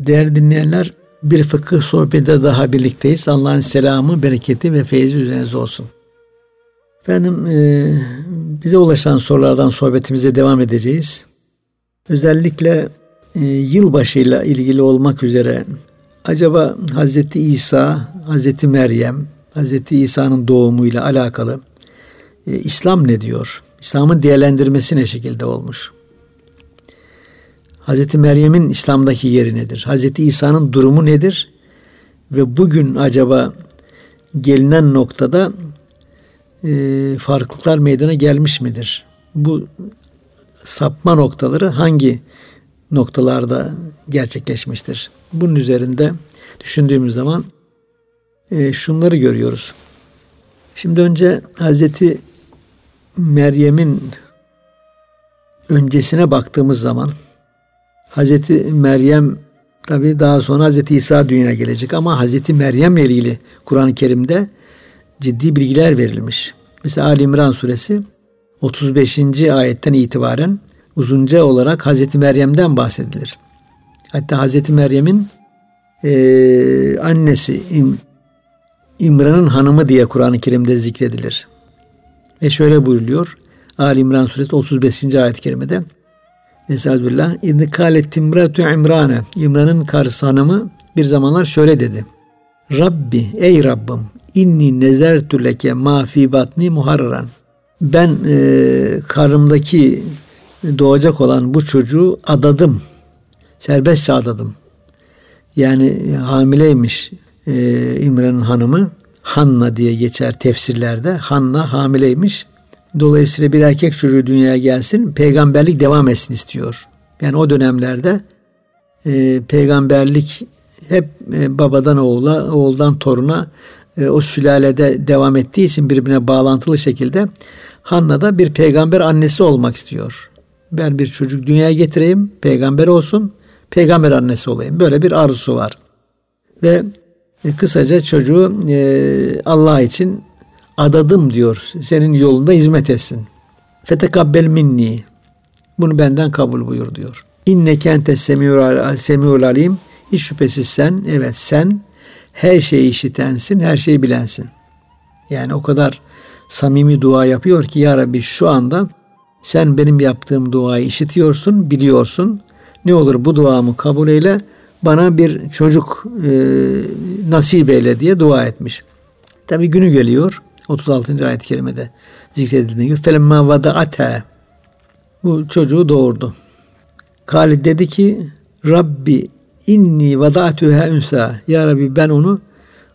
Değerli dinleyenler, bir fıkıh sohbeti daha birlikteyiz. Allah'ın selamı, bereketi ve feyzi üzerinize olsun. Efendim, e, bize ulaşan sorulardan sohbetimize devam edeceğiz. Özellikle e, yılbaşıyla ilgili olmak üzere acaba Hazreti İsa, Hazreti Meryem, Hazreti İsa'nın doğumuyla alakalı e, İslam ne diyor? İslam'ın değerlendirmesi ne şekilde olmuş? Hazreti Meryem'in İslam'daki yeri nedir? Hazreti İsa'nın durumu nedir? Ve bugün acaba gelinen noktada e, farklılıklar meydana gelmiş midir? Bu sapma noktaları hangi noktalarda gerçekleşmiştir? Bunun üzerinde düşündüğümüz zaman e, şunları görüyoruz. Şimdi önce Hazreti Meryem'in öncesine baktığımız zaman Hazreti Meryem tabi daha sonra Hazreti İsa dünyaya gelecek ama Hazreti Meryem ile ilgili Kur'an-ı Kerim'de ciddi bilgiler verilmiş. Mesela Ali İmran suresi 35. ayetten itibaren uzunca olarak Hazreti Meryem'den bahsedilir. Hatta Hazreti Meryem'in e, annesi İm, İmran'ın hanımı diye Kur'an-ı Kerim'de zikredilir. Ve şöyle buyuruluyor. Ali İmran suresi 35. ayet-i kerimede Estağfirullah. İdni kâlet timratu İmran'e. İmran'ın karısı hanımı bir zamanlar şöyle dedi. Rabbi, ey Rabbim, inni nezertü leke ma fi batni muharraran. Ben e, karımdaki doğacak olan bu çocuğu adadım. Serbestçe adadım. Yani hamileymiş e, İmran'ın hanımı. Hanna diye geçer tefsirlerde. Hanna hamileymiş. Dolayısıyla bir erkek çocuğu dünyaya gelsin, peygamberlik devam etsin istiyor. Yani o dönemlerde e, peygamberlik hep e, babadan oğula, oğuldan toruna e, o sülalede devam ettiği için birbirine bağlantılı şekilde Hanna da bir peygamber annesi olmak istiyor. Ben bir çocuk dünyaya getireyim, peygamber olsun, peygamber annesi olayım. Böyle bir arzusu var. Ve e, kısaca çocuğu e, Allah için adadım diyor. Senin yolunda hizmet etsin. Fetekabbel minni. Bunu benden kabul buyur diyor. İnne kente semiul alim. Hiç şüphesiz sen, evet sen her şeyi işitensin, her şeyi bilensin. Yani o kadar samimi dua yapıyor ki ya Rabbi şu anda sen benim yaptığım duayı işitiyorsun, biliyorsun. Ne olur bu duamı kabul eyle, bana bir çocuk e, nasip eyle diye dua etmiş. Tabi günü geliyor. 36. ayet-i kerimede zikredildiği gibi felemma vada'ate bu çocuğu doğurdu. Halid dedi ki Rabbi inni vada'tuha ünsa ya Rabbi ben onu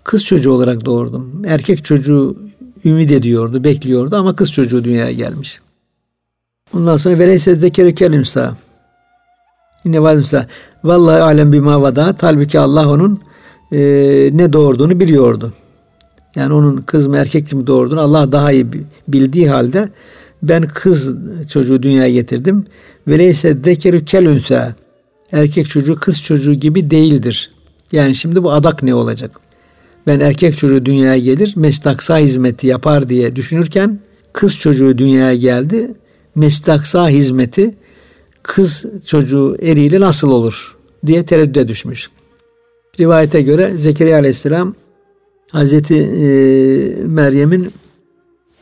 kız çocuğu olarak doğurdum. Erkek çocuğu ümit ediyordu, bekliyordu ama kız çocuğu dünyaya gelmiş. Ondan sonra veleyse zekeri kelimsa yine vadimsa vallahi alem bima vada halbuki Allah onun e, ne doğurduğunu biliyordu. Yani onun kız mı erkek mi doğurduğunu Allah daha iyi bildiği halde ben kız çocuğu dünyaya getirdim. Veleyse dekerü kelünse erkek çocuğu kız çocuğu gibi değildir. Yani şimdi bu adak ne olacak? Ben erkek çocuğu dünyaya gelir, mestaksa hizmeti yapar diye düşünürken kız çocuğu dünyaya geldi. Mestaksa hizmeti kız çocuğu eriyle nasıl olur diye tereddüde düşmüş. Rivayete göre Zekeriya Aleyhisselam Hazreti e, Meryem'in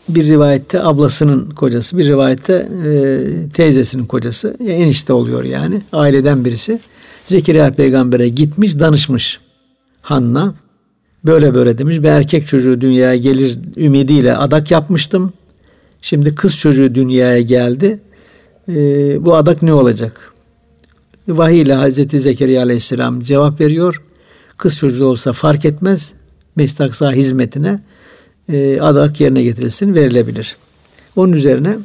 bir rivayette ablasının kocası, bir rivayette e, teyzesinin kocası, enişte oluyor yani aileden birisi. Zekeriya peygambere gitmiş, danışmış Hanna. Böyle böyle demiş. Bir erkek çocuğu dünyaya gelir ümidiyle adak yapmıştım. Şimdi kız çocuğu dünyaya geldi. E, bu adak ne olacak? Vahiy ile Hazreti Zekeriya Aleyhisselam cevap veriyor. Kız çocuğu olsa fark etmez. Mestaksa hizmetine e, adak yerine getirilsin, verilebilir. Onun üzerine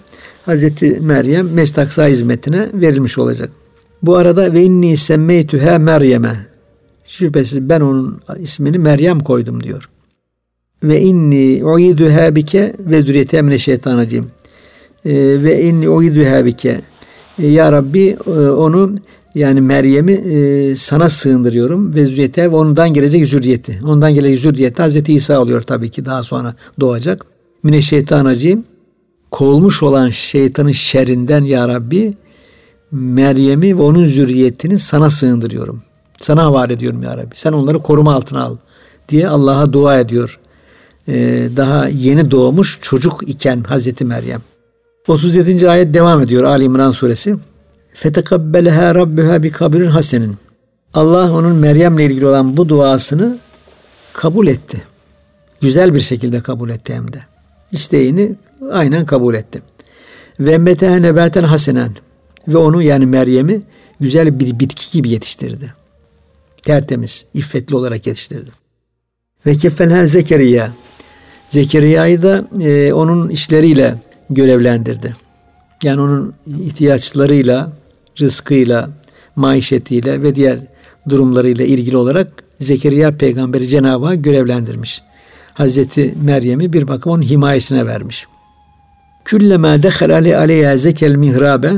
Hazreti Meryem mestaksa hizmetine verilmiş olacak. Bu arada ve inni semmeytühe Meryem'e şüphesiz ben onun ismini Meryem koydum diyor. Ve inni uidühe bike ve zürriyete emne şeytanacıyım. E, ve inni uidühe bike. E, ya Rabbi e, onu yani Meryem'i e, sana sığındırıyorum ve zürriyete ve ondan gelecek zürriyeti. Ondan gelecek zürriyeti Hazreti İsa oluyor tabii ki daha sonra doğacak. Mine şeytanacıyım. Kovulmuş olan şeytanın şerrinden ya Rabbi Meryem'i ve onun zürriyetini sana sığındırıyorum. Sana havale ediyorum ya Rabbi. Sen onları koruma altına al diye Allah'a dua ediyor. Ee, daha yeni doğmuş çocuk iken Hazreti Meryem. 37. ayet devam ediyor Ali İmran suresi. Fetekabbeleha rabbuha bi kabrin hasenin. Allah onun Meryem'le ilgili olan bu duasını kabul etti. Güzel bir şekilde kabul etti hem de. İsteğini aynen kabul etti. Ve meteha nebaten hasenen. Ve onu yani Meryem'i güzel bir bitki gibi yetiştirdi. Tertemiz, iffetli olarak yetiştirdi. Ve kefenha Zekeriya. Zekeriya'yı da e, onun işleriyle görevlendirdi. Yani onun ihtiyaçlarıyla, rızkıyla, maişetiyle ve diğer durumlarıyla ilgili olarak Zekeriya peygamberi Cenab-ı Hak görevlendirmiş. Hazreti Meryem'i bir bakım onun himayesine vermiş. Küllema dehalali aleyha zekel mihrabe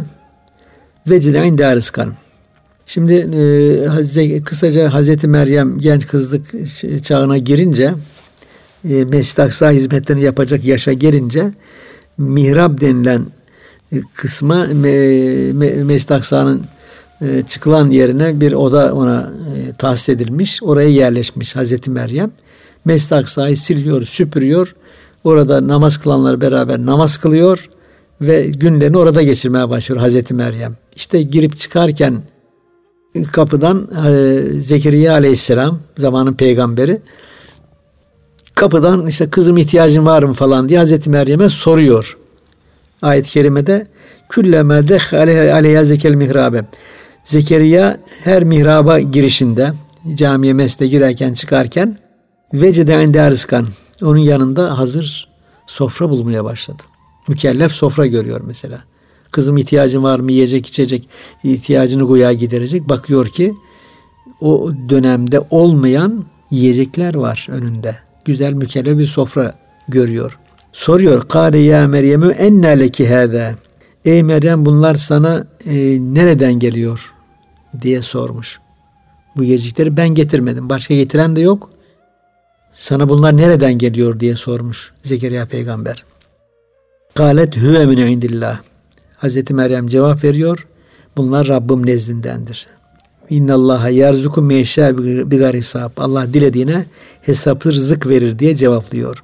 vecide inde rızkan. Şimdi e, kısaca Hazreti Meryem genç kızlık çağına girince e, Mescid Aksa hizmetlerini yapacak yaşa gelince mihrab denilen kısma me, me, Mescid Aksa'nın e, çıkılan yerine bir oda ona e, tahsis edilmiş. Oraya yerleşmiş Hazreti Meryem. Mescid Aksa'yı siliyor, süpürüyor. Orada namaz kılanlar beraber namaz kılıyor ve günlerini orada geçirmeye başlıyor Hazreti Meryem. İşte girip çıkarken kapıdan e, Zekeriya Aleyhisselam zamanın peygamberi kapıdan işte kızım ihtiyacın var mı falan diye Hazreti Meryem'e soruyor. Ayet-i kerimede külleme dehale aleyha zekel mihrabe. Zekeriya her mihraba girişinde camiye mesle girerken çıkarken vecede inde rızkan onun yanında hazır sofra bulmaya başladı. Mükellef sofra görüyor mesela. Kızım ihtiyacın var mı yiyecek içecek ihtiyacını goya giderecek. Bakıyor ki o dönemde olmayan yiyecekler var önünde. Güzel mükellef bir sofra görüyor. Soruyor. Kâle ya Meryem'ü enne leki hâdâ. Ey Meryem bunlar sana e, nereden geliyor? diye sormuş. Bu yiyecekleri ben getirmedim. Başka getiren de yok. Sana bunlar nereden geliyor diye sormuş Zekeriya peygamber. Galet huve min indillah. Hazreti Meryem cevap veriyor. Bunlar Rabbim nezdindendir. İnnallaha yerzuku meşâ bi hesap. Allah dilediğine hesaplı rızık verir diye cevaplıyor.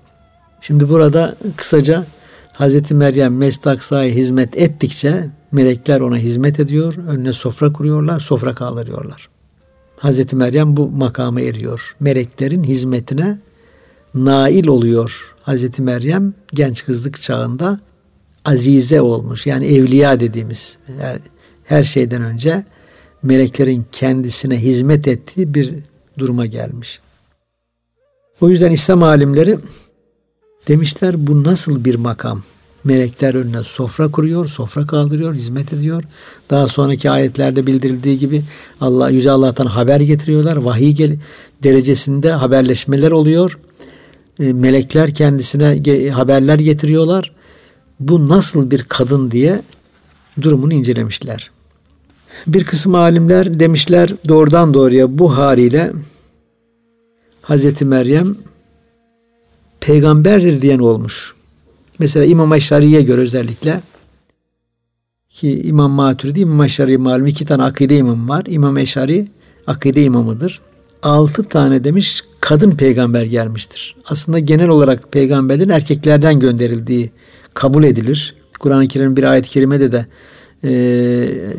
Şimdi burada kısaca Hazreti Meryem Mesdaksa'ya hizmet ettikçe melekler ona hizmet ediyor. Önüne sofra kuruyorlar, sofra kaldırıyorlar. Hazreti Meryem bu makama eriyor. Meleklerin hizmetine nail oluyor. Hazreti Meryem genç kızlık çağında azize olmuş. Yani evliya dediğimiz her, her şeyden önce meleklerin kendisine hizmet ettiği bir duruma gelmiş. O yüzden İslam alimleri demişler bu nasıl bir makam? Melekler önüne sofra kuruyor, sofra kaldırıyor, hizmet ediyor. Daha sonraki ayetlerde bildirildiği gibi Allah Yüce Allah'tan haber getiriyorlar. Vahiy gel derecesinde haberleşmeler oluyor. E, melekler kendisine haberler getiriyorlar. Bu nasıl bir kadın diye durumunu incelemişler. Bir kısım alimler demişler doğrudan doğruya bu haliyle Hazreti Meryem peygamberdir diyen olmuş. Mesela İmam Eşari'ye göre özellikle ki İmam Maturidi, İmam Eşari malum iki tane akide imam var. İmam Eşari akide imamıdır. Altı tane demiş kadın peygamber gelmiştir. Aslında genel olarak peygamberlerin erkeklerden gönderildiği kabul edilir. Kur'an-ı Kerim'in bir ayet-i kerimede de e,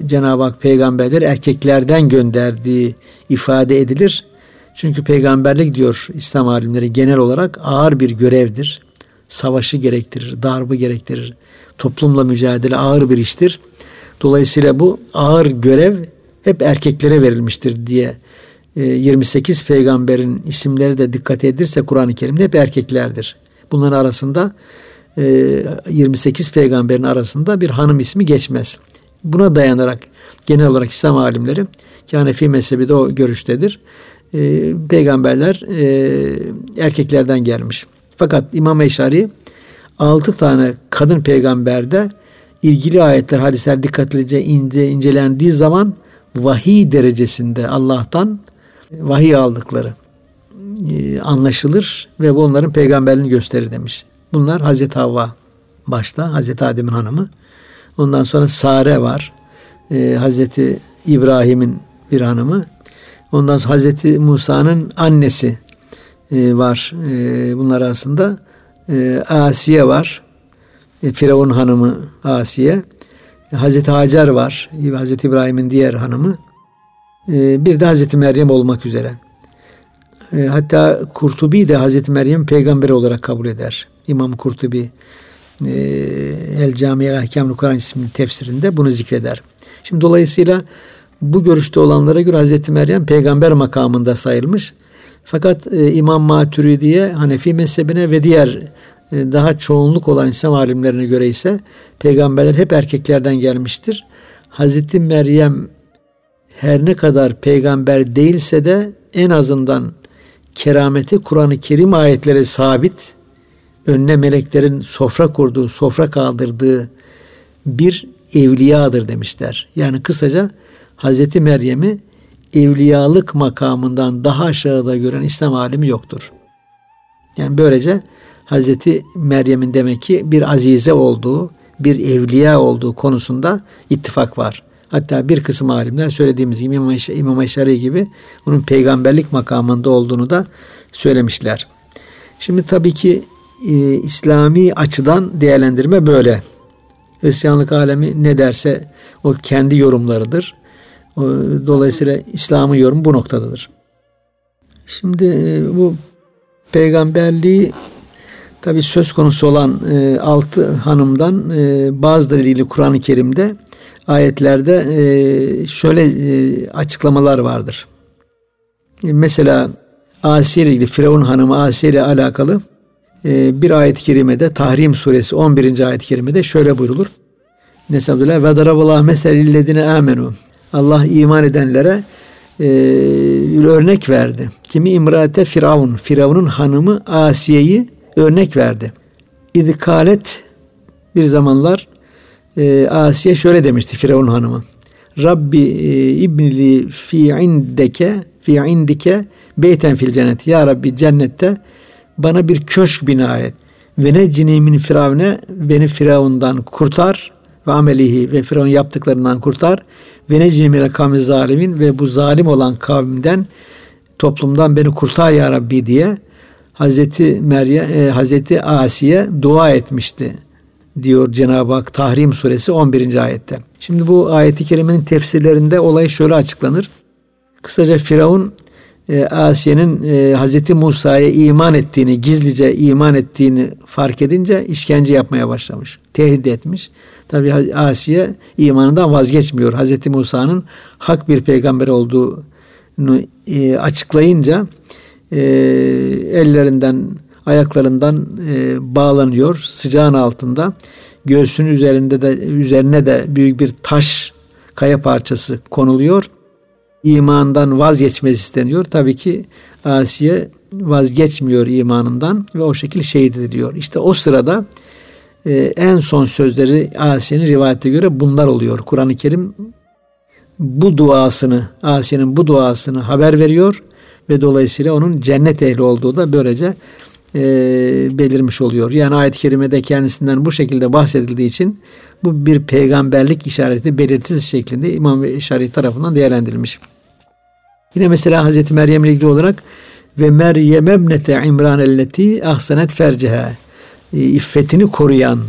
Cenab-ı Hak peygamberleri erkeklerden gönderdiği ifade edilir. Çünkü peygamberlik diyor İslam alimleri genel olarak ağır bir görevdir. Savaşı gerektirir, darbı gerektirir. Toplumla mücadele ağır bir iştir. Dolayısıyla bu ağır görev hep erkeklere verilmiştir diye 28 e, peygamberin isimleri de dikkat edilirse Kur'an-ı Kerim'de hep erkeklerdir. Bunların arasında 28 e, peygamberin arasında bir hanım ismi geçmez. Buna dayanarak genel olarak İslam alimleri ki Hanefi mezhebi de o görüştedir. E, peygamberler erkeklerden gelmiş. Fakat İmam Eşari 6 tane kadın peygamberde ilgili ayetler, hadisler dikkatlice incelendiği zaman vahiy derecesinde Allah'tan vahiy aldıkları e, anlaşılır ve bu onların peygamberliğini gösterir demiş. Bunlar Hazreti Havva başta Hazreti Adem'in hanımı. Ondan sonra Sare var. Ee, Hazreti İbrahim'in bir hanımı. Ondan sonra Hazreti Musa'nın annesi e, var e, bunlar arasında. E, Asiye var. E, Firavun hanımı Asiye. E, Hazreti Hacer var. Hazreti İbrahim'in diğer hanımı. E, bir de Hazreti Meryem olmak üzere. E, hatta Kurtubi de Hazreti Meryem peygamber olarak kabul eder. İmam Kurtubi e, El Camiye Ahkamlı Kur'an isimli tefsirinde bunu zikreder. Şimdi dolayısıyla bu görüşte olanlara göre Hazreti Meryem peygamber makamında sayılmış. Fakat e, İmam Maturidiye Hanefi mezhebine ve diğer e, daha çoğunluk olan İslam alimlerine göre ise peygamberler hep erkeklerden gelmiştir. Hazreti Meryem her ne kadar peygamber değilse de en azından kerameti Kur'an-ı Kerim ayetleri sabit. Önüne meleklerin sofra kurduğu, sofra kaldırdığı bir evliyadır demişler. Yani kısaca Hazreti Meryem'i evliyalık makamından daha aşağıda gören İslam alimi yoktur. Yani böylece Hazreti Meryem'in demek ki bir azize olduğu, bir evliya olduğu konusunda ittifak var. Hatta bir kısım alimler söylediğimiz gibi İmam, İmam Eşari gibi onun peygamberlik makamında olduğunu da söylemişler. Şimdi tabii ki e, İslami açıdan değerlendirme böyle. Hristiyanlık alemi ne derse o kendi yorumlarıdır. Dolayısıyla İslam'ın yorum bu noktadadır. Şimdi e, bu peygamberliği tabi söz konusu olan e, altı hanımdan e, bazılarıyla Kur'an-ı Kerim'de ayetlerde e, şöyle e, açıklamalar vardır. E, mesela Asiye ile Firavun hanımı Asiye ile alakalı e, bir ayet-i kerimede Tahrim suresi 11. ayet-i kerimede şöyle buyrulur. Nesabdülillah ve daraballah meselillezine amenu. Allah iman edenlere e, örnek verdi. Kimi imrate Firavun, Firavun'un hanımı Asiye'yi örnek verdi. İdikalet bir zamanlar e, Asiye şöyle demişti Firavun hanımı. Rabbi e, ibnili fi indeke fi indike beyten fil cennet. Ya Rabbi cennette bana bir köşk bina et. Ve ne cinimin firavne beni firavundan kurtar ve amelihi ve firavun yaptıklarından kurtar. Ve ne cinimin kavmi zalimin ve bu zalim olan kavimden toplumdan beni kurtar ya Rabbi diye Hazreti Meryem, e, Hazreti Asiye dua etmişti diyor Cenab-ı Hak Tahrim suresi 11. ayette. Şimdi bu ayeti kerimenin tefsirlerinde olay şöyle açıklanır. Kısaca Firavun e, Asiye'nin e, Hazreti Musa'ya iman ettiğini, gizlice iman ettiğini fark edince işkence yapmaya başlamış. Tehdit etmiş. Tabi Asiye imanından vazgeçmiyor. Hazreti Musa'nın hak bir peygamber olduğunu e, açıklayınca e, ellerinden ayaklarından e, bağlanıyor sıcağın altında. Göğsünün üzerinde de üzerine de büyük bir taş kaya parçası konuluyor. İmandan vazgeçmesi isteniyor. Tabii ki Asiye vazgeçmiyor imanından ve o şekilde şehit ediliyor. İşte o sırada e, en son sözleri Asiye'nin rivayete göre bunlar oluyor. Kur'an-ı Kerim bu duasını, Asiye'nin bu duasını haber veriyor ve dolayısıyla onun cennet ehli olduğu da böylece e, belirmiş oluyor. Yani ayet-i kerimede kendisinden bu şekilde bahsedildiği için bu bir peygamberlik işareti belirtisi şeklinde İmam Eşari tarafından değerlendirilmiş. Yine mesela Hazreti Meryem ile ilgili olarak ve Meryem ebnete İmran elleti ahsanet ferceha e, iffetini koruyan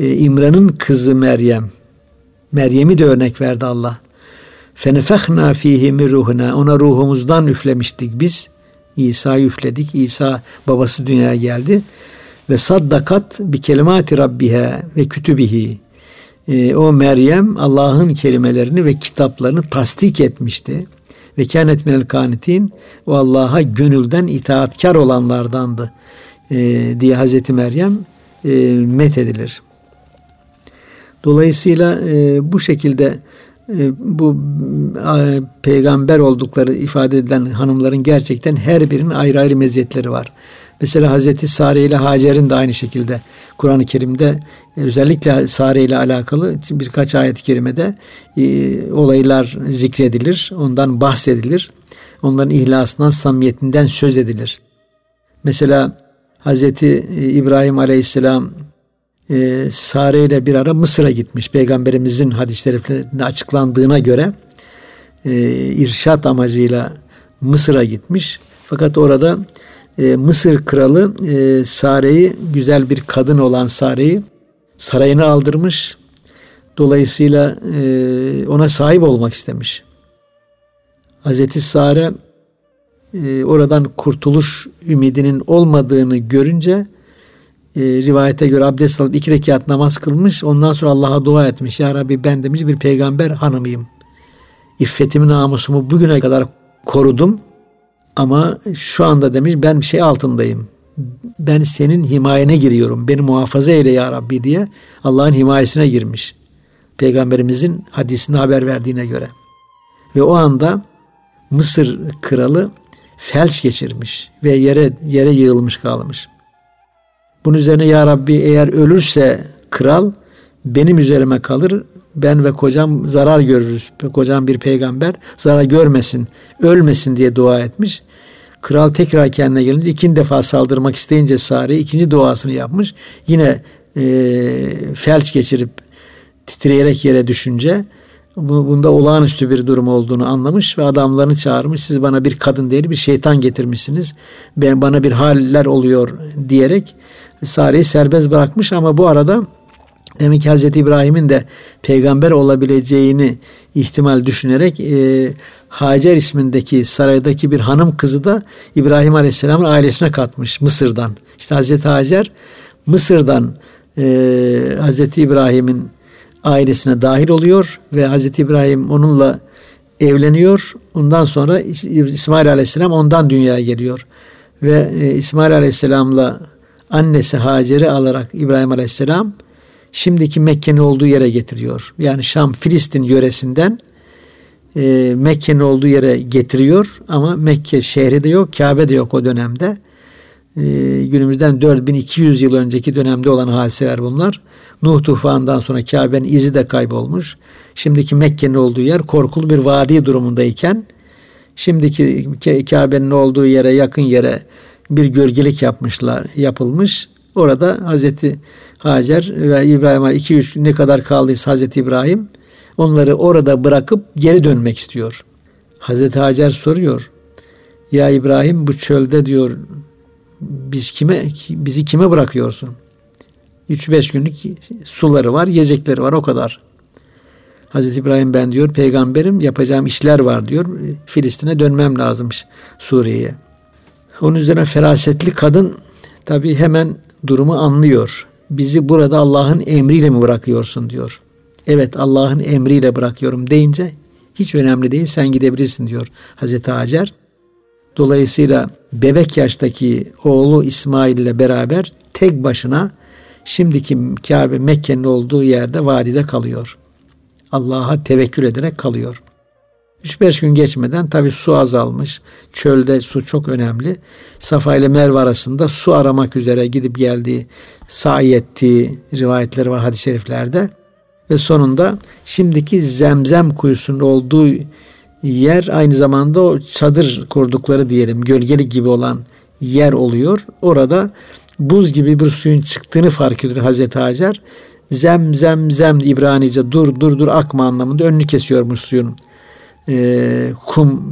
e, İmran'ın kızı Meryem Meryem'i de örnek verdi Allah. Fenefehna fihi min ruhuna ona ruhumuzdan üflemiştik biz. İsa'yı üfledik. İsa babası dünyaya geldi. Ve saddakat bi kelimati rabbiha ve kütübihi. E, o Meryem Allah'ın kelimelerini ve kitaplarını tasdik etmişti. Ve kânet minel kanitin o Allah'a gönülden itaatkar olanlardandı e, diye Hazreti Meryem e, met edilir. Dolayısıyla e, bu şekilde bu peygamber oldukları ifade edilen hanımların gerçekten her birinin ayrı ayrı meziyetleri var. Mesela Hazreti Sare ile Hacer'in de aynı şekilde Kur'an-ı Kerim'de e, özellikle Sare ile alakalı birkaç ayet-i kerimede e, olaylar zikredilir. Ondan bahsedilir. Onların ihlasından, samimiyetinden söz edilir. Mesela Hazreti İbrahim Aleyhisselam e, Sare ile bir ara Mısır'a gitmiş. Peygamberimizin hadis-i açıklandığına göre e, irşat amacıyla Mısır'a gitmiş. Fakat orada e, Mısır kralı e, Sare'yi güzel bir kadın olan Sare'yi sarayına aldırmış. Dolayısıyla e, ona sahip olmak istemiş. Hazreti Sare e, oradan kurtuluş ümidinin olmadığını görünce e, rivayete göre abdest alıp iki rekat namaz kılmış. Ondan sonra Allah'a dua etmiş. Ya Rabbi ben demiş bir peygamber hanımıyım. İffetimi namusumu bugüne kadar korudum. Ama şu anda demiş ben bir şey altındayım. Ben senin himayene giriyorum. Beni muhafaza eyle ya Rabbi diye Allah'ın himayesine girmiş. Peygamberimizin hadisinde haber verdiğine göre. Ve o anda Mısır kralı felç geçirmiş ve yere yere yığılmış kalmış. Bunun üzerine ya Rabbi eğer ölürse kral benim üzerime kalır. Ben ve kocam zarar görürüz. Kocam bir peygamber zarar görmesin, ölmesin diye dua etmiş. Kral tekrar kendine gelince ikinci defa saldırmak isteyince Sari ikinci duasını yapmış. Yine e, felç geçirip titreyerek yere düşünce bunda olağanüstü bir durum olduğunu anlamış ve adamlarını çağırmış. Siz bana bir kadın değil bir şeytan getirmişsiniz. Ben bana bir haller oluyor diyerek Sare'yi serbest bırakmış ama bu arada demek ki Hazreti İbrahim'in de peygamber olabileceğini ihtimal düşünerek e, Hacer ismindeki saraydaki bir hanım kızı da İbrahim Aleyhisselam'ın ailesine katmış Mısır'dan. İşte Hazreti Hacer Mısır'dan e, Hazreti İbrahim'in ailesine dahil oluyor ve Hazreti İbrahim onunla evleniyor. Ondan sonra İsmail Aleyhisselam ondan dünyaya geliyor. Ve e, İsmail Aleyhisselam'la annesi Hacer'i alarak İbrahim Aleyhisselam şimdiki Mekke'nin olduğu yere getiriyor. Yani Şam Filistin yöresinden e, Mekke'nin olduğu yere getiriyor ama Mekke şehri de yok, Kabe de yok o dönemde. E, günümüzden 4200 yıl önceki dönemde olan hadiseler bunlar. Nuh tufanından sonra Kabe'nin izi de kaybolmuş. Şimdiki Mekke'nin olduğu yer korkulu bir vadi durumundayken şimdiki Kabe'nin olduğu yere yakın yere bir gölgelik yapmışlar, yapılmış. Orada Hazreti Hacer ve İbrahim Ali 2 ne kadar kaldıysa Hazreti İbrahim onları orada bırakıp geri dönmek istiyor. Hazreti Hacer soruyor. Ya İbrahim bu çölde diyor biz kime bizi kime bırakıyorsun? 3-5 günlük suları var, yiyecekleri var o kadar. Hazreti İbrahim ben diyor peygamberim yapacağım işler var diyor. Filistin'e dönmem lazımmış Suriye'ye. Onun üzerine ferasetli kadın tabi hemen durumu anlıyor. Bizi burada Allah'ın emriyle mi bırakıyorsun diyor. Evet Allah'ın emriyle bırakıyorum deyince hiç önemli değil sen gidebilirsin diyor Hazreti Hacer. Dolayısıyla bebek yaştaki oğlu İsmail ile beraber tek başına şimdiki Kabe Mekke'nin olduğu yerde vadide kalıyor. Allah'a tevekkül ederek kalıyor. 3-5 gün geçmeden tabi su azalmış. Çölde su çok önemli. Safa ile Merve arasında su aramak üzere gidip geldiği, sahi ettiği rivayetleri var hadis-i şeriflerde. Ve sonunda şimdiki zemzem kuyusunun olduğu yer aynı zamanda o çadır kurdukları diyelim gölgelik gibi olan yer oluyor. Orada buz gibi bir suyun çıktığını fark ediyor Hazreti Hacer. Zem zem zem İbranice dur dur dur akma anlamında önünü kesiyormuş suyun e, kum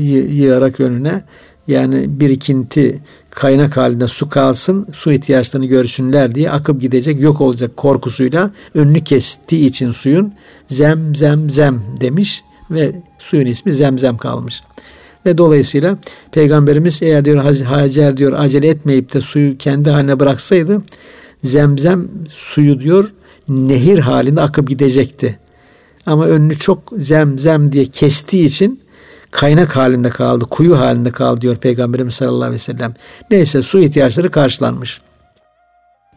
e, yığarak önüne yani birikinti kaynak halinde su kalsın su ihtiyaçlarını görsünler diye akıp gidecek yok olacak korkusuyla önünü kestiği için suyun zem zem zem demiş ve suyun ismi zemzem kalmış. Ve dolayısıyla Peygamberimiz eğer diyor Hacer diyor acele etmeyip de suyu kendi haline bıraksaydı zemzem suyu diyor nehir halinde akıp gidecekti. Ama önünü çok zemzem diye kestiği için kaynak halinde kaldı, kuyu halinde kaldı diyor Peygamberimiz sallallahu aleyhi ve sellem. Neyse su ihtiyaçları karşılanmış.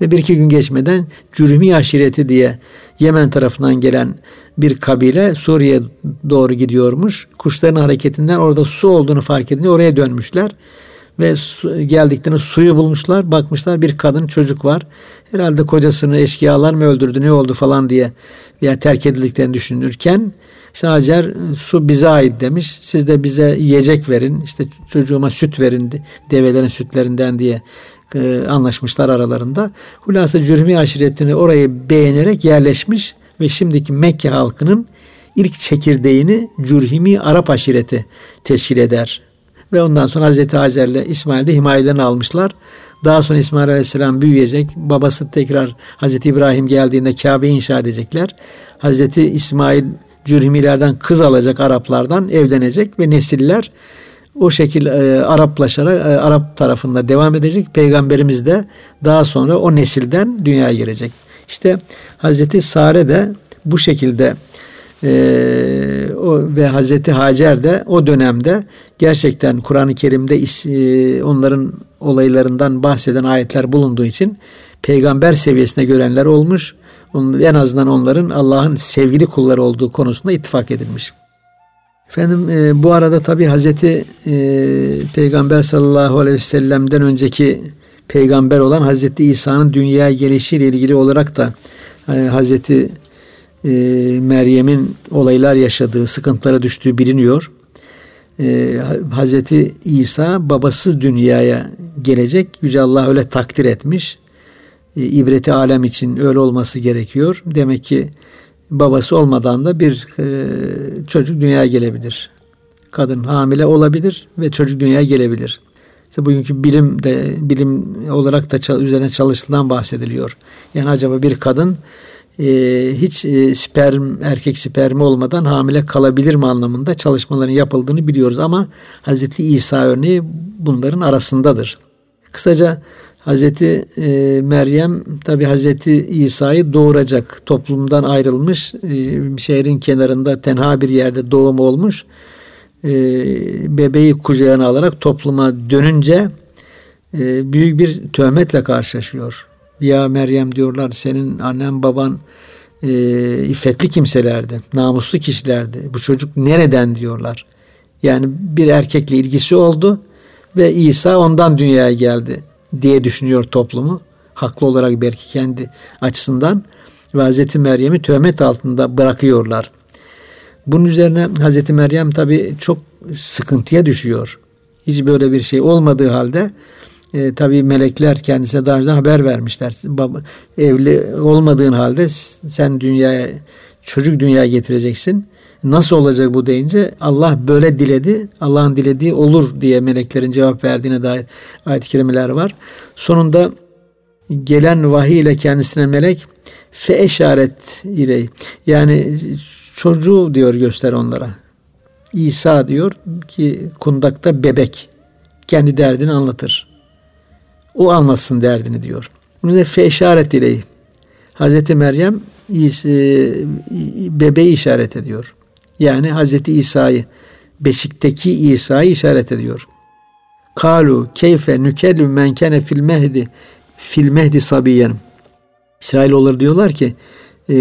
Ve bir iki gün geçmeden Cürmi aşireti diye Yemen tarafından gelen bir kabile Suriye doğru gidiyormuş. Kuşların hareketinden orada su olduğunu fark edince oraya dönmüşler. Ve su, geldiklerinde suyu bulmuşlar. Bakmışlar bir kadın çocuk var. Herhalde kocasını eşkıyalar mı öldürdü ne oldu falan diye veya terk edildiklerini düşünürken işte Hacer su bize ait demiş. Siz de bize yiyecek verin. işte çocuğuma süt verin develerin sütlerinden diye e, anlaşmışlar aralarında. Hulasa Cürmi aşiretini orayı beğenerek yerleşmiş ve şimdiki Mekke halkının ilk çekirdeğini Cürhimi Arap aşireti teşkil eder. Ve ondan sonra Hazreti Hacer ile İsmail de himayelerini almışlar. Daha sonra İsmail Aleyhisselam büyüyecek. Babası tekrar Hazreti İbrahim geldiğinde Kabe inşa edecekler. Hazreti İsmail Cürhimilerden kız alacak Araplardan evlenecek ve nesiller o şekilde e, Araplaşarak e, Arap tarafında devam edecek. Peygamberimiz de daha sonra o nesilden dünyaya girecek. İşte Hazreti Sare de bu şekilde e, o ve Hazreti Hacer de o dönemde gerçekten Kur'an-ı Kerim'de e, onların olaylarından bahseden ayetler bulunduğu için peygamber seviyesine görenler olmuş. En azından onların Allah'ın sevgili kulları olduğu konusunda ittifak edilmiş. Efendim e, bu arada tabi Hazreti e, Peygamber sallallahu aleyhi ve sellem'den önceki peygamber olan Hazreti İsa'nın dünyaya gelişiyle ilgili olarak da e, Hazreti e, Meryem'in olaylar yaşadığı, sıkıntılara düştüğü biliniyor. E, Hazreti İsa babası dünyaya gelecek. Yüce Allah öyle takdir etmiş. E, ibreti alem için öyle olması gerekiyor. Demek ki babası olmadan da bir e, çocuk dünyaya gelebilir. Kadın hamile olabilir ve çocuk dünyaya gelebilir. İşte bugünkü bilim de bilim olarak da üzerine çalışılan bahsediliyor. Yani acaba bir kadın e, hiç e, sperm erkek spermi olmadan hamile kalabilir mi anlamında çalışmaların yapıldığını biliyoruz ama Hazreti İsa örneği bunların arasındadır. Kısaca Hazreti e, Meryem tabi Hazreti İsa'yı doğuracak. Toplumdan ayrılmış, e, şehrin kenarında tenha bir yerde doğum olmuş. E, bebeği kucağına alarak topluma dönünce e, büyük bir töhmetle karşılaşıyor. Ya Meryem diyorlar senin annen baban e, iffetli kimselerdi, namuslu kişilerdi. Bu çocuk nereden diyorlar. Yani bir erkekle ilgisi oldu ve İsa ondan dünyaya geldi diye düşünüyor toplumu. Haklı olarak belki kendi açısından ve Hazreti Meryem'i töhmet altında bırakıyorlar. Bunun üzerine Hazreti Meryem tabi çok sıkıntıya düşüyor. Hiç böyle bir şey olmadığı halde e, tabi melekler kendisine daha önce haber vermişler. Baba, evli olmadığın halde sen dünyaya çocuk dünyaya getireceksin. Nasıl olacak bu deyince Allah böyle diledi. Allah'ın dilediği olur diye meleklerin cevap verdiğine dair ayet-i kerimeler var. Sonunda gelen vahiy ile kendisine melek fe eşaret ile yani çocuğu diyor göster onlara. İsa diyor ki kundakta bebek kendi derdini anlatır. O anlatsın derdini diyor. Bunu da fe işaret ile Hazreti Meryem bebeği işaret ediyor. Yani Hazreti İsa'yı beşikteki İsa'yı işaret ediyor. Kalu keyfe nükellü men kene fil mehdi fil mehdi sabiyen. İsrailoğulları diyorlar ki e,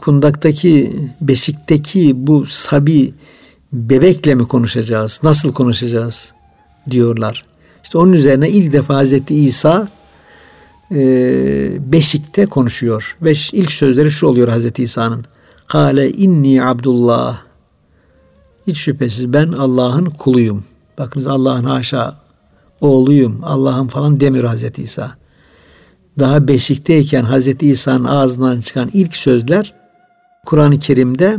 kundaktaki beşikteki bu sabi bebekle mi konuşacağız? Nasıl konuşacağız? diyorlar. İşte onun üzerine ilk defa Hazreti İsa e, beşikte konuşuyor. Ve ilk sözleri şu oluyor Hazreti İsa'nın. Kale inni abdullah. Hiç şüphesiz ben Allah'ın kuluyum. Bakınız Allah'ın haşa oğluyum, Allah'ın falan demiyor Hazreti İsa. Daha beşikteyken Hazreti İsa'nın ağzından çıkan ilk sözler Kur'an-ı Kerim'de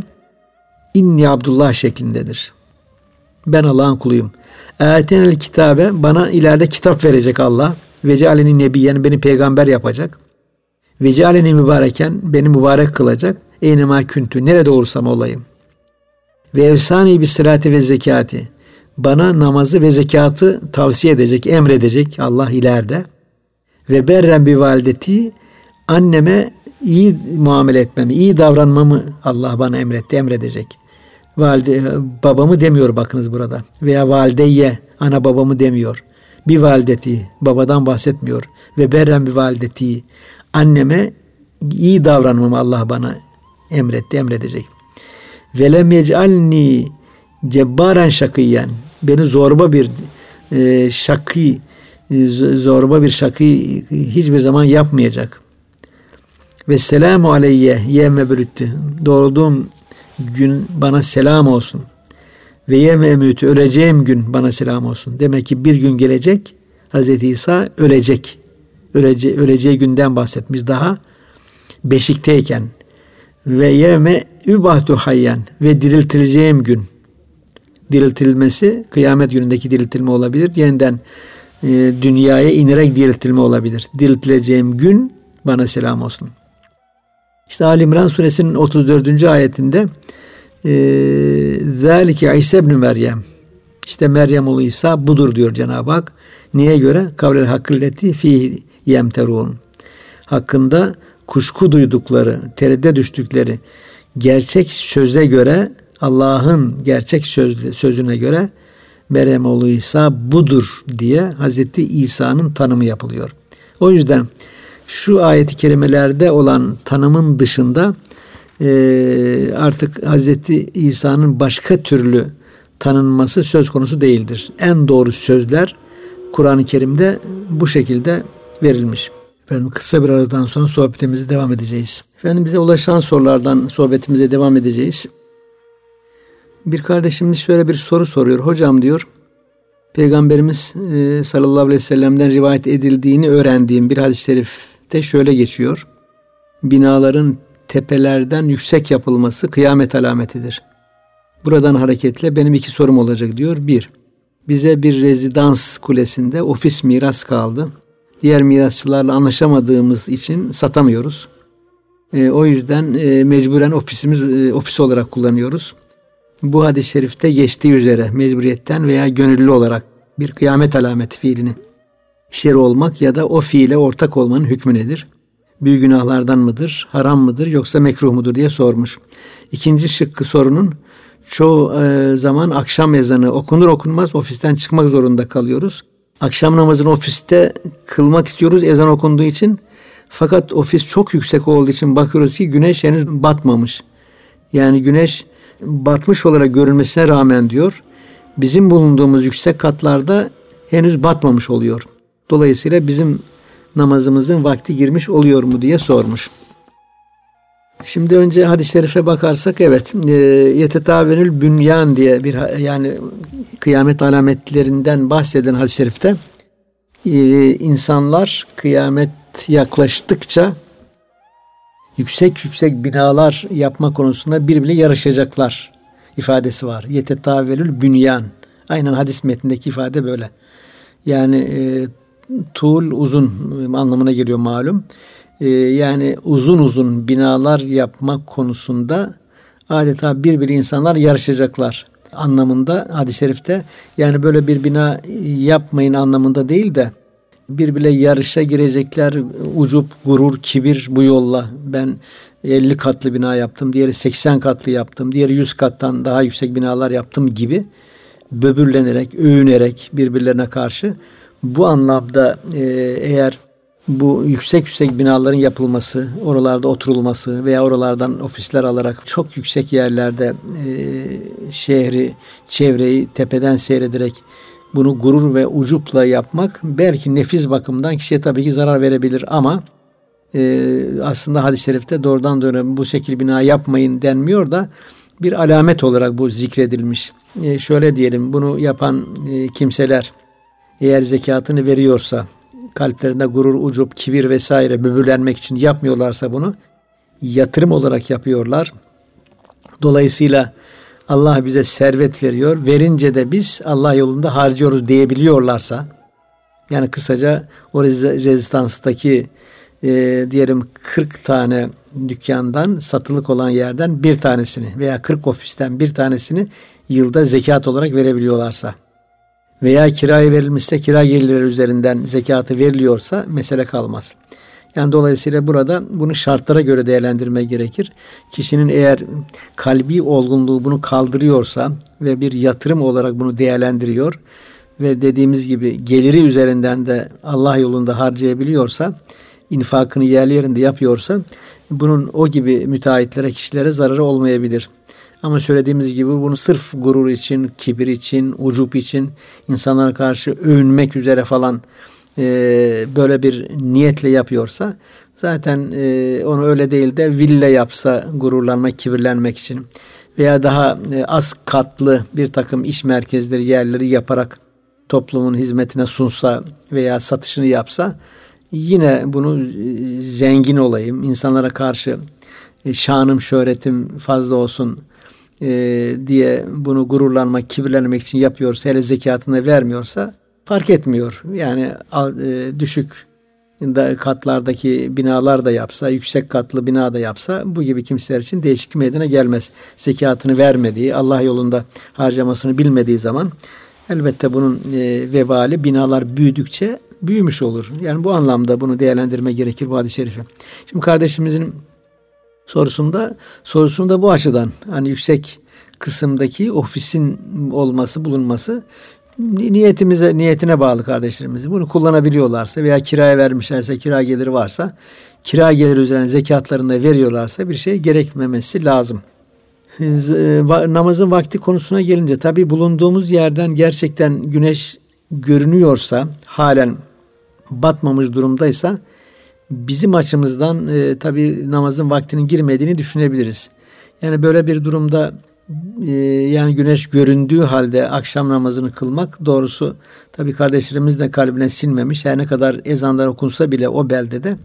inni Abdullah şeklindedir. Ben Allah'ın kuluyum. Etenel kitabe bana ileride kitap verecek Allah. Ve cealeni nebiyen beni peygamber yapacak. Ve cealeni mübareken beni mübarek kılacak. Eynema küntü nerede olursam olayım. Ve efsani bir sırati ve zekati. Bana namazı ve zekatı tavsiye edecek, emredecek Allah ileride. Ve berren bir valideti anneme iyi muamele etmemi, iyi davranmamı Allah bana emretti, emredecek. Valide, babamı demiyor bakınız burada. Veya valideye, ana babamı demiyor. Bir valideti, babadan bahsetmiyor. Ve berren bir valideti, anneme iyi davranmamı Allah bana emretti, emredecek. Velem yec'alni cebbaran şakiyen. Beni zorba bir e, şakî, e, zorba bir şakî hiçbir zaman yapmayacak. Ve selamu aleyye yeme bürüttü. Doğrulduğum gün bana selam olsun. Ve yeme emütü öleceğim gün bana selam olsun. Demek ki bir gün gelecek Hz. İsa ölecek. Ölece, öleceği günden bahsetmiş daha beşikteyken ve yevme übahtu hayyen ve diriltileceğim gün. Diriltilmesi kıyamet günündeki diriltilme olabilir. Yeniden e, dünyaya inerek diriltilme olabilir. Diriltileceğim gün bana selam olsun. İşte Ali İmran suresinin 34. ayetinde Zalike İsa ibn Meryem işte Meryem oğlu İsa budur diyor Cenab-ı Hak. Niye göre? Kavlel hakilleti fi yemterun. Hakkında kuşku duydukları, tereddüte düştükleri gerçek söze göre Allah'ın gerçek söz, sözüne göre Meryem oğlu İsa budur diye Hazreti İsa'nın tanımı yapılıyor. O yüzden şu ayeti kerimelerde olan tanımın dışında e, artık Hazreti İsa'nın başka türlü tanınması söz konusu değildir. En doğru sözler Kur'an-ı Kerim'de bu şekilde verilmiş. Efendim kısa bir aradan sonra sohbetimizi devam edeceğiz. Efendim bize ulaşan sorulardan sohbetimize devam edeceğiz. Bir kardeşimiz şöyle bir soru soruyor. Hocam diyor, Peygamberimiz e, sallallahu aleyhi ve sellem'den rivayet edildiğini öğrendiğim bir hadis-i şerifte şöyle geçiyor. Binaların tepelerden yüksek yapılması kıyamet alametidir. Buradan hareketle benim iki sorum olacak diyor. Bir, bize bir rezidans kulesinde ofis miras kaldı. Diğer mirasçılarla anlaşamadığımız için satamıyoruz. E, o yüzden e, mecburen ofisimiz e, ofis olarak kullanıyoruz. Bu hadis-i şerifte geçtiği üzere mecburiyetten veya gönüllü olarak bir kıyamet alameti fiilini işleri olmak ya da o fiile ortak olmanın hükmü nedir? Büyük günahlardan mıdır, haram mıdır yoksa mekruh mudur diye sormuş. İkinci şıkkı sorunun çoğu e, zaman akşam ezanı okunur okunmaz ofisten çıkmak zorunda kalıyoruz. Akşam namazını ofiste kılmak istiyoruz ezan okunduğu için. Fakat ofis çok yüksek olduğu için bakıyoruz ki güneş henüz batmamış. Yani güneş batmış olarak görülmesine rağmen diyor bizim bulunduğumuz yüksek katlarda henüz batmamış oluyor. Dolayısıyla bizim namazımızın vakti girmiş oluyor mu diye sormuş. Şimdi önce hadis-i şerife bakarsak evet e, yetetavenül bünyan diye bir yani kıyamet alametlerinden bahseden hadis-i şerifte e, insanlar kıyamet yaklaştıkça yüksek yüksek binalar yapma konusunda birbirine yarışacaklar ifadesi var. Yetetavelül bünyan. Aynen hadis metnindeki ifade böyle. Yani e, tuğul uzun anlamına geliyor malum. E, yani uzun uzun binalar yapmak konusunda adeta birbiri insanlar yarışacaklar anlamında hadis-i şerifte. Yani böyle bir bina yapmayın anlamında değil de birbirle yarışa girecekler. Ucup, gurur, kibir bu yolla. Ben 50 katlı bina yaptım, diğeri 80 katlı yaptım, diğeri 100 kattan daha yüksek binalar yaptım gibi böbürlenerek, övünerek birbirlerine karşı bu anlamda e, eğer bu yüksek yüksek binaların yapılması, oralarda oturulması veya oralardan ofisler alarak çok yüksek yerlerde e, şehri, çevreyi tepeden seyrederek bunu gurur ve ucupla yapmak belki nefis bakımından kişiye tabii ki zarar verebilir ama e, aslında hadis-i şerifte doğrudan doğruya bu şekil bina yapmayın denmiyor da bir alamet olarak bu zikredilmiş. E, şöyle diyelim bunu yapan e, kimseler eğer zekatını veriyorsa kalplerinde gurur, ucup, kibir vesaire böbürlenmek için yapmıyorlarsa bunu yatırım olarak yapıyorlar. Dolayısıyla Allah bize servet veriyor. Verince de biz Allah yolunda harcıyoruz diyebiliyorlarsa yani kısaca o rezistanstaki e, diyelim 40 tane dükkandan satılık olan yerden bir tanesini veya 40 ofisten bir tanesini yılda zekat olarak verebiliyorlarsa veya kiraya verilmişse kira gelirleri üzerinden zekatı veriliyorsa mesele kalmaz. Yani dolayısıyla burada bunu şartlara göre değerlendirme gerekir. Kişinin eğer kalbi olgunluğu bunu kaldırıyorsa ve bir yatırım olarak bunu değerlendiriyor ve dediğimiz gibi geliri üzerinden de Allah yolunda harcayabiliyorsa, infakını yerli yerinde yapıyorsa bunun o gibi müteahhitlere, kişilere zararı olmayabilir. Ama söylediğimiz gibi bunu sırf gurur için, kibir için, ucup için, insanlara karşı övünmek üzere falan e, böyle bir niyetle yapıyorsa zaten e, onu öyle değil de villa yapsa gururlanmak, kibirlenmek için veya daha e, az katlı bir takım iş merkezleri, yerleri yaparak toplumun hizmetine sunsa veya satışını yapsa yine bunu e, zengin olayım, insanlara karşı e, şanım şöhretim fazla olsun e, diye bunu gururlanmak, kibirlenmek için yapıyorsa, hele zekatını vermiyorsa fark etmiyor. Yani e, düşük katlardaki binalar da yapsa, yüksek katlı bina da yapsa bu gibi kimseler için değişik meydana gelmez. Zekatını vermediği, Allah yolunda harcamasını bilmediği zaman elbette bunun e, vebali binalar büyüdükçe büyümüş olur. Yani bu anlamda bunu değerlendirme gerekir bu hadis-i şerifi. Şimdi kardeşimizin sorusunda sorusunda bu açıdan hani yüksek kısımdaki ofisin olması bulunması niyetimize niyetine bağlı kardeşlerimiz. Bunu kullanabiliyorlarsa veya kiraya vermişlerse kira geliri varsa kira geliri üzerine zekatlarını veriyorlarsa bir şey gerekmemesi lazım. Namazın vakti konusuna gelince tabi bulunduğumuz yerden gerçekten güneş görünüyorsa halen batmamış durumdaysa bizim açımızdan e, tabi namazın vaktinin girmediğini düşünebiliriz. Yani böyle bir durumda e, yani güneş göründüğü halde akşam namazını kılmak doğrusu tabi kardeşlerimiz de kalbine sinmemiş. Her ne kadar ezanlar okunsa bile o beldede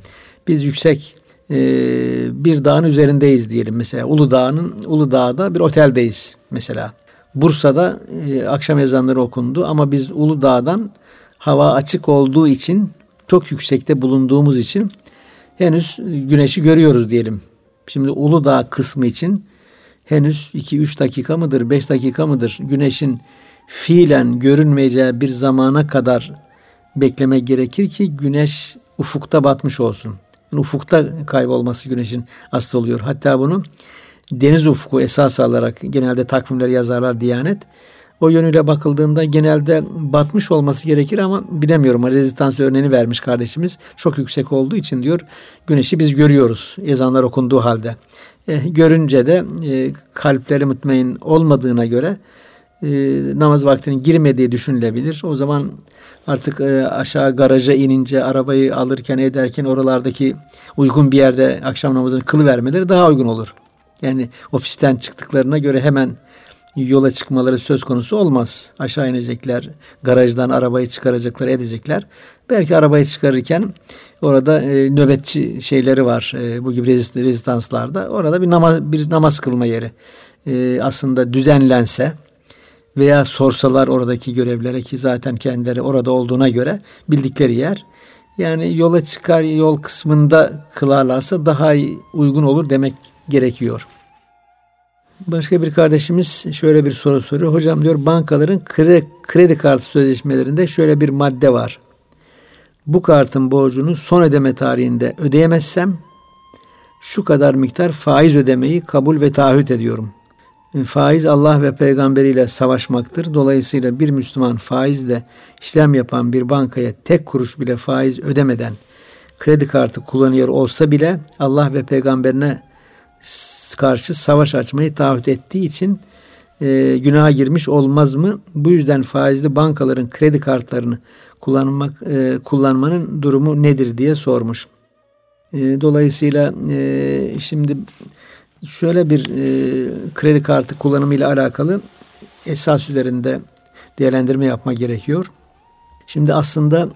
biz yüksek e, bir dağın üzerindeyiz diyelim mesela. Uludağ'ın Uludağ'da bir oteldeyiz mesela. Bursa'da e, akşam ezanları okundu ama biz Uludağ'dan hava açık olduğu için çok yüksekte bulunduğumuz için henüz güneşi görüyoruz diyelim. Şimdi Uludağ kısmı için henüz 2-3 dakika mıdır, 5 dakika mıdır güneşin fiilen görünmeyeceği bir zamana kadar beklemek gerekir ki güneş ufukta batmış olsun. Yani ufukta kaybolması güneşin asıl oluyor. Hatta bunu deniz ufku esas alarak genelde takvimler yazarlar Diyanet. O yönüyle bakıldığında genelde batmış olması gerekir ama bilemiyorum. Rezistans örneğini vermiş kardeşimiz. Çok yüksek olduğu için diyor güneşi biz görüyoruz ezanlar okunduğu halde. E, görünce de e, kalpleri mutmain olmadığına göre e, namaz vaktinin girmediği düşünülebilir. O zaman artık e, aşağı garaja inince arabayı alırken ederken oralardaki uygun bir yerde akşam namazını kılı vermeleri daha uygun olur. Yani ofisten çıktıklarına göre hemen yola çıkmaları söz konusu olmaz. Aşağı inecekler, garajdan arabayı çıkaracaklar, edecekler. Belki arabayı çıkarırken orada e, nöbetçi şeyleri var. E, bu gibi rezist, rezistanslarda. Orada bir namaz bir namaz kılma yeri. E, aslında düzenlense veya sorsalar oradaki görevlere ki zaten kendileri orada olduğuna göre bildikleri yer. Yani yola çıkar yol kısmında kılarlarsa daha uygun olur demek gerekiyor. Başka bir kardeşimiz şöyle bir soru soruyor. Hocam diyor bankaların kredi, kredi kartı sözleşmelerinde şöyle bir madde var. Bu kartın borcunu son ödeme tarihinde ödeyemezsem şu kadar miktar faiz ödemeyi kabul ve taahhüt ediyorum. E, faiz Allah ve peygamberiyle savaşmaktır. Dolayısıyla bir Müslüman faizle işlem yapan bir bankaya tek kuruş bile faiz ödemeden kredi kartı kullanıyor olsa bile Allah ve peygamberine karşı savaş açmayı taahhüt ettiği için e, günaha girmiş olmaz mı? Bu yüzden faizli bankaların kredi kartlarını kullanmak e, kullanmanın durumu nedir diye sormuş. E, dolayısıyla e, şimdi şöyle bir e, kredi kartı kullanımı ile alakalı esas üzerinde değerlendirme yapma gerekiyor. Şimdi aslında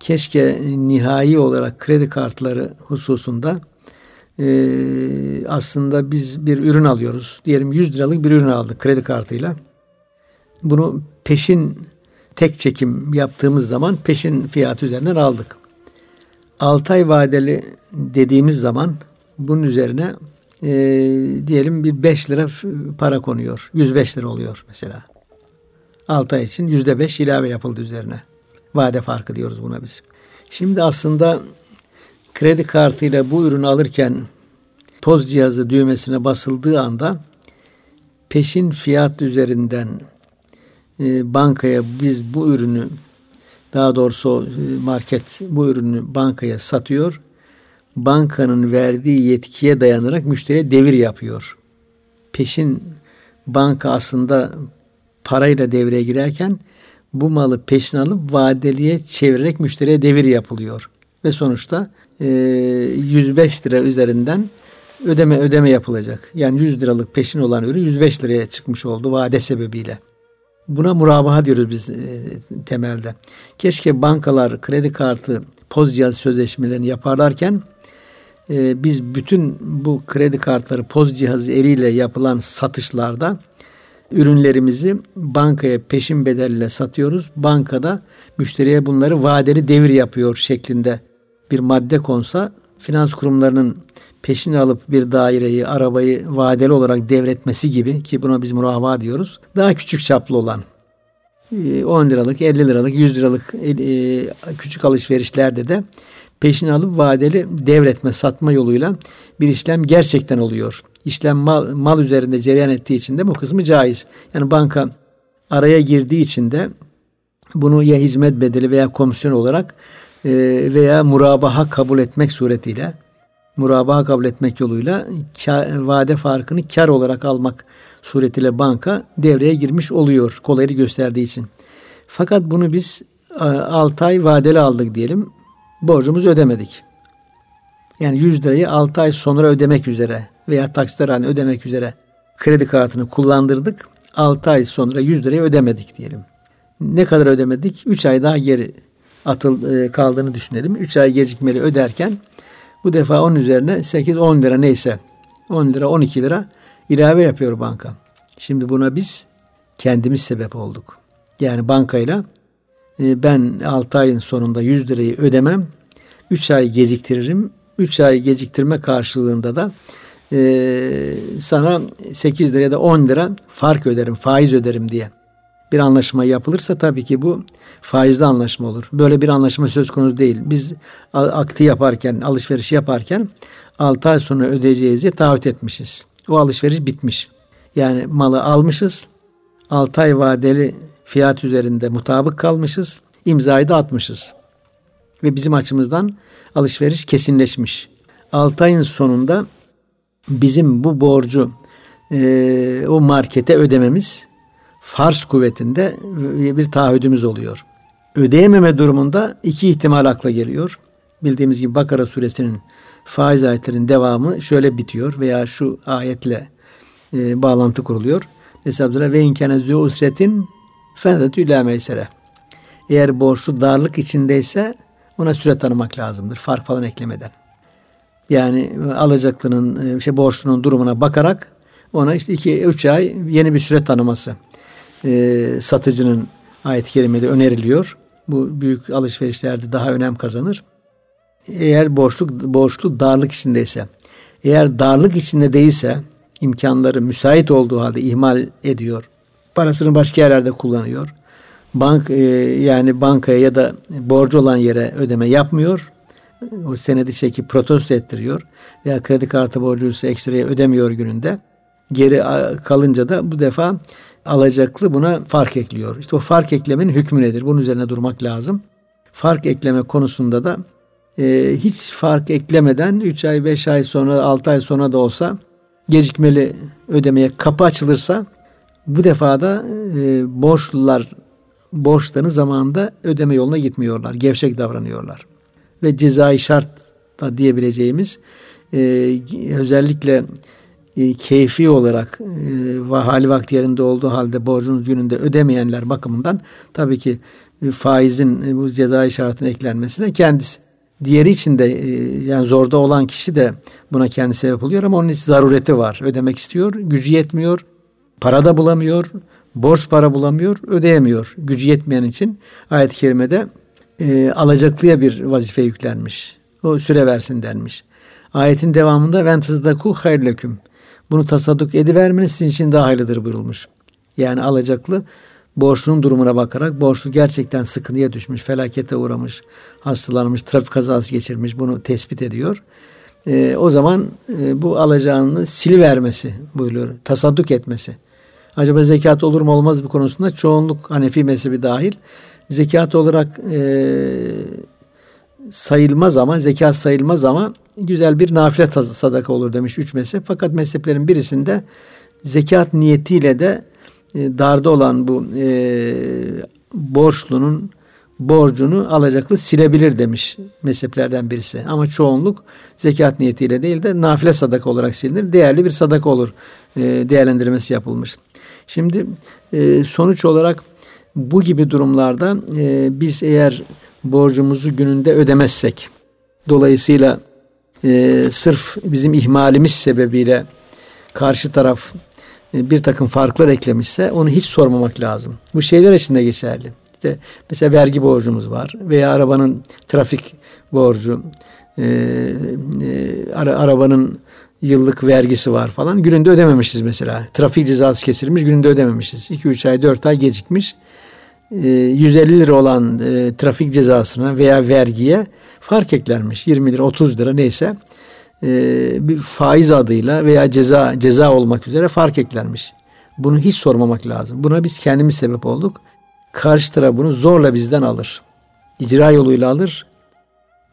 keşke nihai olarak kredi kartları hususunda e, aslında biz bir ürün alıyoruz. Diyelim 100 liralık bir ürün aldık kredi kartıyla. Bunu peşin tek çekim yaptığımız zaman peşin fiyatı üzerinden aldık. 6 ay vadeli dediğimiz zaman bunun üzerine e, diyelim bir 5 lira para konuyor. 105 lira oluyor mesela. 6 ay için %5 ilave yapıldı üzerine. Vade farkı diyoruz buna biz. Şimdi aslında kredi kartıyla bu ürünü alırken poz cihazı düğmesine basıldığı anda peşin fiyat üzerinden e, bankaya biz bu ürünü daha doğrusu e, market bu ürünü bankaya satıyor. Bankanın verdiği yetkiye dayanarak müşteriye devir yapıyor. Peşin banka aslında parayla devreye girerken bu malı peşin alıp vadeliye çevirerek müşteriye devir yapılıyor. Ve sonuçta e, 105 lira üzerinden ödeme ödeme yapılacak. Yani 100 liralık peşin olan ürün 105 liraya çıkmış oldu vade sebebiyle. Buna murabaha diyoruz biz e, temelde. Keşke bankalar kredi kartı poz cihaz sözleşmelerini yaparlarken e, biz bütün bu kredi kartları poz cihazı eliyle yapılan satışlarda ürünlerimizi bankaya peşin bedelle satıyoruz. Bankada müşteriye bunları vadeli devir yapıyor şeklinde bir madde konsa finans kurumlarının peşini alıp bir daireyi, arabayı vadeli olarak devretmesi gibi ki buna biz murahva diyoruz. Daha küçük çaplı olan 10 e, liralık, 50 liralık, 100 liralık e, küçük alışverişlerde de peşini alıp vadeli devretme, satma yoluyla bir işlem gerçekten oluyor. İşlem mal, mal üzerinde cereyan ettiği için de bu kısmı caiz. Yani banka araya girdiği için de bunu ya hizmet bedeli veya komisyon olarak e, veya murabaha kabul etmek suretiyle murabaha kabul etmek yoluyla vade farkını kar olarak almak suretiyle banka devreye girmiş oluyor kolayı gösterdiği için. Fakat bunu biz 6 ay vadeli aldık diyelim. Borcumuzu ödemedik. Yani 100 lirayı 6 ay sonra ödemek üzere veya taksitler halinde ödemek üzere kredi kartını kullandırdık. 6 ay sonra 100 lirayı ödemedik diyelim. Ne kadar ödemedik? 3 ay daha geri atıl e, kaldığını düşünelim. 3 ay gecikmeli öderken bu defa onun üzerine 8-10 lira neyse 10 lira 12 lira ilave yapıyor banka. Şimdi buna biz kendimiz sebep olduk. Yani bankayla e, ben 6 ayın sonunda 100 lirayı ödemem. 3 ay geciktiririm. 3 ay geciktirme karşılığında da e, sana 8 lira ya da 10 lira fark öderim, faiz öderim diye bir anlaşma yapılırsa tabii ki bu faizli anlaşma olur. Böyle bir anlaşma söz konusu değil. Biz akti yaparken, alışveriş yaparken 6 ay sonra ödeyeceğizi taahhüt etmişiz. O alışveriş bitmiş. Yani malı almışız. 6 ay vadeli fiyat üzerinde mutabık kalmışız. İmzayı da atmışız. Ve bizim açımızdan alışveriş kesinleşmiş. 6 ayın sonunda bizim bu borcu e, o markete ödememiz farz kuvvetinde bir taahhüdümüz oluyor. Ödeyememe durumunda iki ihtimal akla geliyor. Bildiğimiz gibi Bakara suresinin faiz ayetlerinin devamı şöyle bitiyor veya şu ayetle e, bağlantı kuruluyor. Hesabına ve inkâne zü usretin fenzetü ilâ meysere. Eğer borçlu darlık içindeyse ona süre tanımak lazımdır. Fark falan eklemeden. Yani alacaklının, işte borçlunun durumuna bakarak ona işte iki üç ay yeni bir süre tanıması e, satıcının ayet-i kerimede öneriliyor. Bu büyük alışverişlerde daha önem kazanır. Eğer borçlu, borçlu darlık içindeyse, eğer darlık içinde değilse, imkanları müsait olduğu halde ihmal ediyor. Parasını başka yerlerde kullanıyor. Bank e, yani bankaya ya da borcu olan yere ödeme yapmıyor. O senedi çekip protesto ettiriyor. Veya kredi kartı borcuysa ekstraya ödemiyor gününde. Geri kalınca da bu defa alacaklı buna fark ekliyor. İşte o fark eklemenin hükmü nedir? Bunun üzerine durmak lazım. Fark ekleme konusunda da e, hiç fark eklemeden 3 ay, 5 ay sonra, 6 ay sonra da olsa gecikmeli ödemeye kapı açılırsa bu defa da e, borçlular borçlarını zamanında ödeme yoluna gitmiyorlar. Gevşek davranıyorlar. Ve cezai şart da diyebileceğimiz e, özellikle e, keyfi olarak e, hali vakti yerinde olduğu halde borcunuz gününde ödemeyenler bakımından tabii ki e, faizin e, bu ceza şartına eklenmesine kendisi. Diğeri için de e, yani zorda olan kişi de buna kendi sebep oluyor ama onun için zarureti var. Ödemek istiyor, gücü yetmiyor, para da bulamıyor, borç para bulamıyor, ödeyemiyor. Gücü yetmeyen için ayet-i kerimede e, alacaklıya bir vazife yüklenmiş. O süre versin denmiş. Ayetin devamında ven tızdaku hayrleküm. Bunu tasadduk edivermeniz sizin için daha hayırlıdır buyurulmuş. Yani alacaklı borçlunun durumuna bakarak borçlu gerçekten sıkıntıya düşmüş, felakete uğramış, hastalanmış, trafik kazası geçirmiş bunu tespit ediyor. E, o zaman e, bu alacağını silivermesi buyuruyor. Tasadduk etmesi. Acaba zekat olur mu olmaz mı konusunda çoğunluk Hanefi mezhebi dahil zekat olarak e, sayılmaz ama zekat sayılmaz ama güzel bir nafile sadaka olur demiş üç mezhep. Fakat mezheplerin birisinde zekat niyetiyle de e, darda olan bu e, borçlunun borcunu alacaklı silebilir demiş mezheplerden birisi. Ama çoğunluk zekat niyetiyle değil de nafile sadaka olarak silinir. Değerli bir sadaka olur e, değerlendirmesi yapılmış. Şimdi e, sonuç olarak bu gibi durumlarda e, biz eğer borcumuzu gününde ödemezsek dolayısıyla e, sırf bizim ihmalimiz sebebiyle karşı taraf e, bir takım farklar eklemişse onu hiç sormamak lazım. Bu şeyler için de geçerli. İşte mesela vergi borcumuz var veya arabanın trafik borcu, e, e, ara, arabanın yıllık vergisi var falan. Gününde ödememişiz mesela. Trafik cezası kesilmiş, gününde ödememişiz. 2-3 ay, 4 ay gecikmiş. E, 150 lira olan e, trafik cezasına veya vergiye fark eklenmiş. 20 lira, 30 lira neyse e, bir faiz adıyla veya ceza ceza olmak üzere fark eklenmiş. Bunu hiç sormamak lazım. Buna biz kendimiz sebep olduk. Karşı taraf bunu zorla bizden alır. İcra yoluyla alır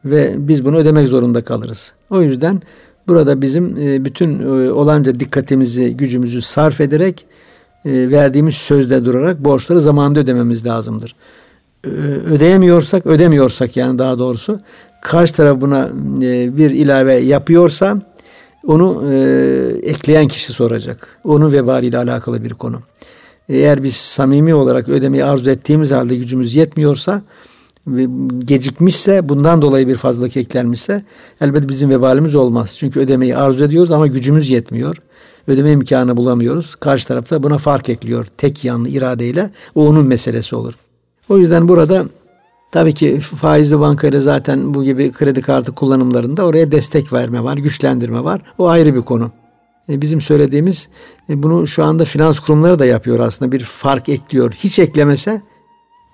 ve biz bunu ödemek zorunda kalırız. O yüzden burada bizim e, bütün e, olanca dikkatimizi, gücümüzü sarf ederek e, verdiğimiz sözde durarak borçları zamanında ödememiz lazımdır. Ödeyemiyorsak, ödemiyorsak yani daha doğrusu karşı taraf buna bir ilave yapıyorsa onu ekleyen kişi soracak. Onun vebaliyle alakalı bir konu. Eğer biz samimi olarak ödemeyi arzu ettiğimiz halde gücümüz yetmiyorsa gecikmişse bundan dolayı bir fazlalık eklenmişse elbette bizim vebalimiz olmaz. Çünkü ödemeyi arzu ediyoruz ama gücümüz yetmiyor. Ödeme imkanı bulamıyoruz. Karşı tarafta buna fark ekliyor. Tek yanlı iradeyle o onun meselesi olur. O yüzden burada tabii ki faizli bankayla zaten bu gibi kredi kartı kullanımlarında oraya destek verme var, güçlendirme var. O ayrı bir konu. E, bizim söylediğimiz e, bunu şu anda finans kurumları da yapıyor aslında bir fark ekliyor. Hiç eklemese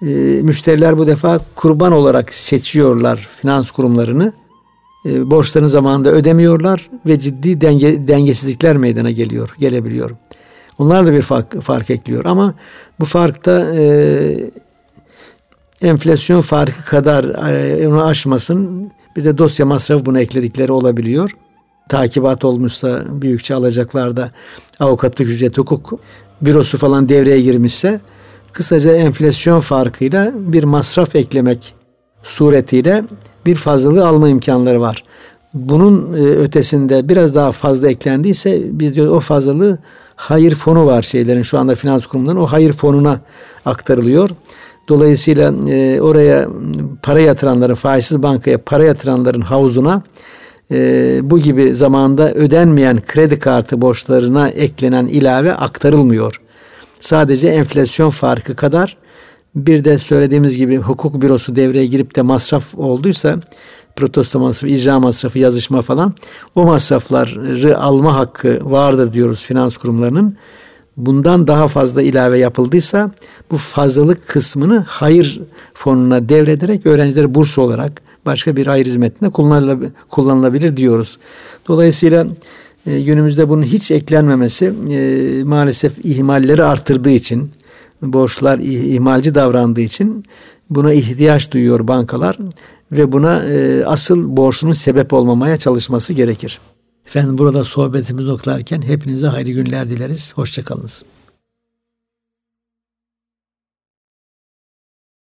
e, müşteriler bu defa kurban olarak seçiyorlar finans kurumlarını. E, borçlarını zamanında ödemiyorlar ve ciddi denge, dengesizlikler meydana geliyor, gelebiliyor. Onlar da bir fark, fark ekliyor ama bu farkta e, enflasyon farkı kadar e, onu aşmasın. Bir de dosya masrafı buna ekledikleri olabiliyor. Takibat olmuşsa büyükçe alacaklarda avukatlık ücret hukuk bürosu falan devreye girmişse kısaca enflasyon farkıyla bir masraf eklemek suretiyle bir fazlalığı alma imkanları var. Bunun e, ötesinde biraz daha fazla eklendiyse biz diyoruz o fazlalığı hayır fonu var şeylerin şu anda finans kurumlarının o hayır fonuna aktarılıyor. Dolayısıyla e, oraya para yatıranların faizsiz bankaya para yatıranların havuzuna e, bu gibi zamanda ödenmeyen kredi kartı borçlarına eklenen ilave aktarılmıyor sadece enflasyon farkı kadar bir de söylediğimiz gibi hukuk bürosu devreye girip de masraf olduysa protesto masrafı, icra masrafı, yazışma falan o masrafları alma hakkı vardır diyoruz finans kurumlarının. Bundan daha fazla ilave yapıldıysa bu fazlalık kısmını hayır fonuna devrederek öğrencileri burs olarak başka bir hayır hizmetinde kullanılabilir diyoruz. Dolayısıyla e, günümüzde bunun hiç eklenmemesi e, maalesef ihmalleri arttırdığı için, borçlar ihmalci davrandığı için buna ihtiyaç duyuyor bankalar ve buna e, asıl borçlunun sebep olmamaya çalışması gerekir. Efendim burada sohbetimizi noktalarken hepinize hayırlı günler dileriz. Hoşçakalınız.